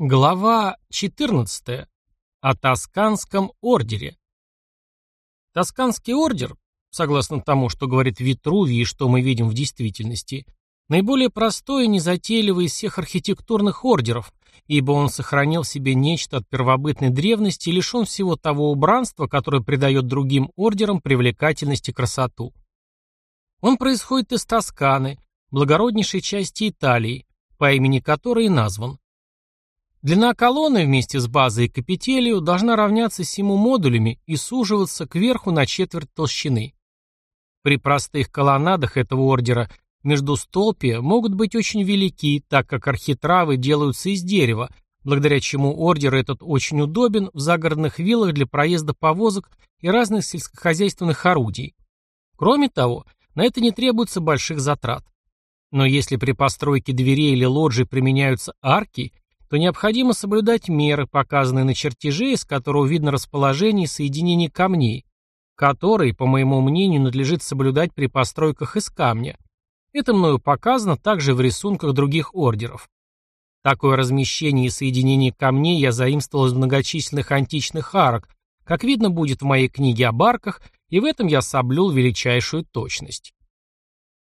Глава 14. О Тосканском ордере. Тосканский ордер, согласно тому, что говорит Витрувий и что мы видим в действительности, наиболее простой и незатейливый из всех архитектурных ордеров, ибо он сохранил в себе нечто от первобытной древности и лишен всего того убранства, которое придает другим ордерам привлекательность и красоту. Он происходит из Тосканы, благороднейшей части Италии, по имени которой и назван. Длина колонны вместе с базой и капителью должна равняться сему модулями и суживаться кверху на четверть толщины. При простых колоннадах этого ордера междустолпия могут быть очень велики, так как архитравы делаются из дерева, благодаря чему ордер этот очень удобен в загородных виллах для проезда повозок и разных сельскохозяйственных орудий. Кроме того, на это не требуется больших затрат. Но если при постройке дверей или лоджий применяются арки – то необходимо соблюдать меры, показанные на чертеже, из которого видно расположение и соединение камней, которые, по моему мнению, надлежит соблюдать при постройках из камня. Это мною показано также в рисунках других ордеров. Такое размещение и соединение камней я заимствовал из многочисленных античных арок, как видно будет в моей книге об арках, и в этом я соблюл величайшую точность.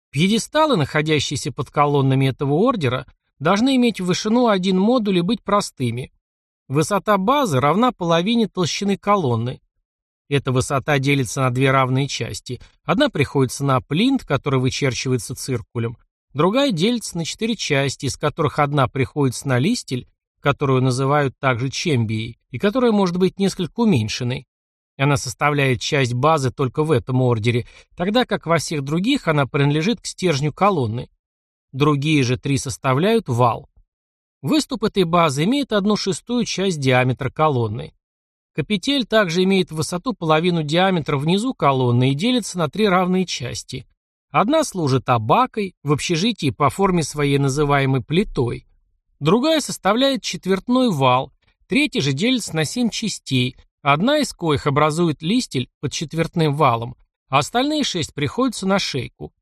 Пьедесталы, находящиеся под колоннами этого ордера, должны иметь вышину один модуль и быть простыми. Высота базы равна половине толщины колонны. Эта высота делится на две равные части. Одна приходится на плинт, который вычерчивается циркулем, другая делится на четыре части, из которых одна приходится на листель, которую называют также чембией, и которая может быть несколько уменьшенной. Она составляет часть базы только в этом ордере, тогда как во всех других она принадлежит к стержню колонны. Другие же три составляют вал. Выступ этой базы имеет одну шестую часть диаметра колонны. Капитель также имеет высоту половину диаметра внизу колонны и делится на три равные части. Одна служит абакой, в общежитии по форме своей называемой плитой. Другая составляет четвертной вал, третья же делится на семь частей, одна из коих образует листель под четвертным валом, а остальные шесть приходятся на шейку.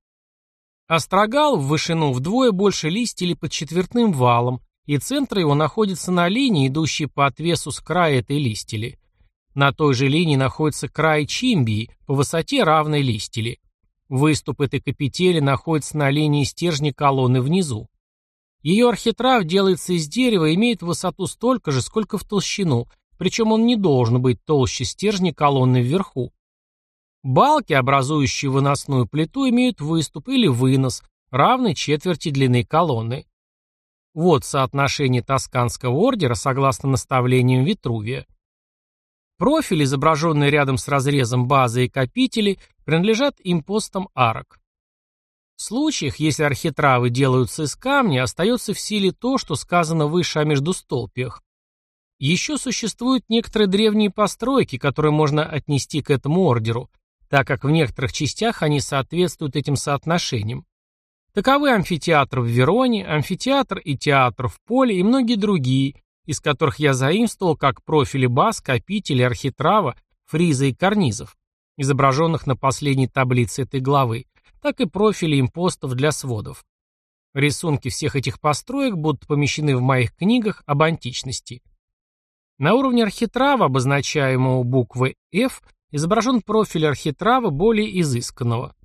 Острогал в вышину вдвое больше листья под четвертным валом, и центр его находится на линии, идущей по отвесу с края этой листели. На той же линии находится край чимбии, по высоте равной листели. Выступ этой капители находится на линии стержня колонны внизу. Ее архитрав делается из дерева и имеет высоту столько же, сколько в толщину, причем он не должен быть толще стержня колонны вверху. Балки, образующие выносную плиту, имеют выступ или вынос, равный четверти длины колонны. Вот соотношение Тосканского ордера согласно наставлениям Витрувия. Профили, изображенные рядом с разрезом базы и капители, принадлежат импостам арок. В случаях, если архитравы делаются из камня, остается в силе то, что сказано выше о междустолпиях. Еще существуют некоторые древние постройки, которые можно отнести к этому ордеру, так как в некоторых частях они соответствуют этим соотношениям. Таковы амфитеатр в Вероне, амфитеатр и театр в Поле и многие другие, из которых я заимствовал как профили баз, капители, архитрава, фриза и карнизов, изображенных на последней таблице этой главы, так и профили импостов для сводов. Рисунки всех этих построек будут помещены в моих книгах об античности. На уровне архитрава, обозначаемого буквой F, изображен профиль архитрава более изысканного.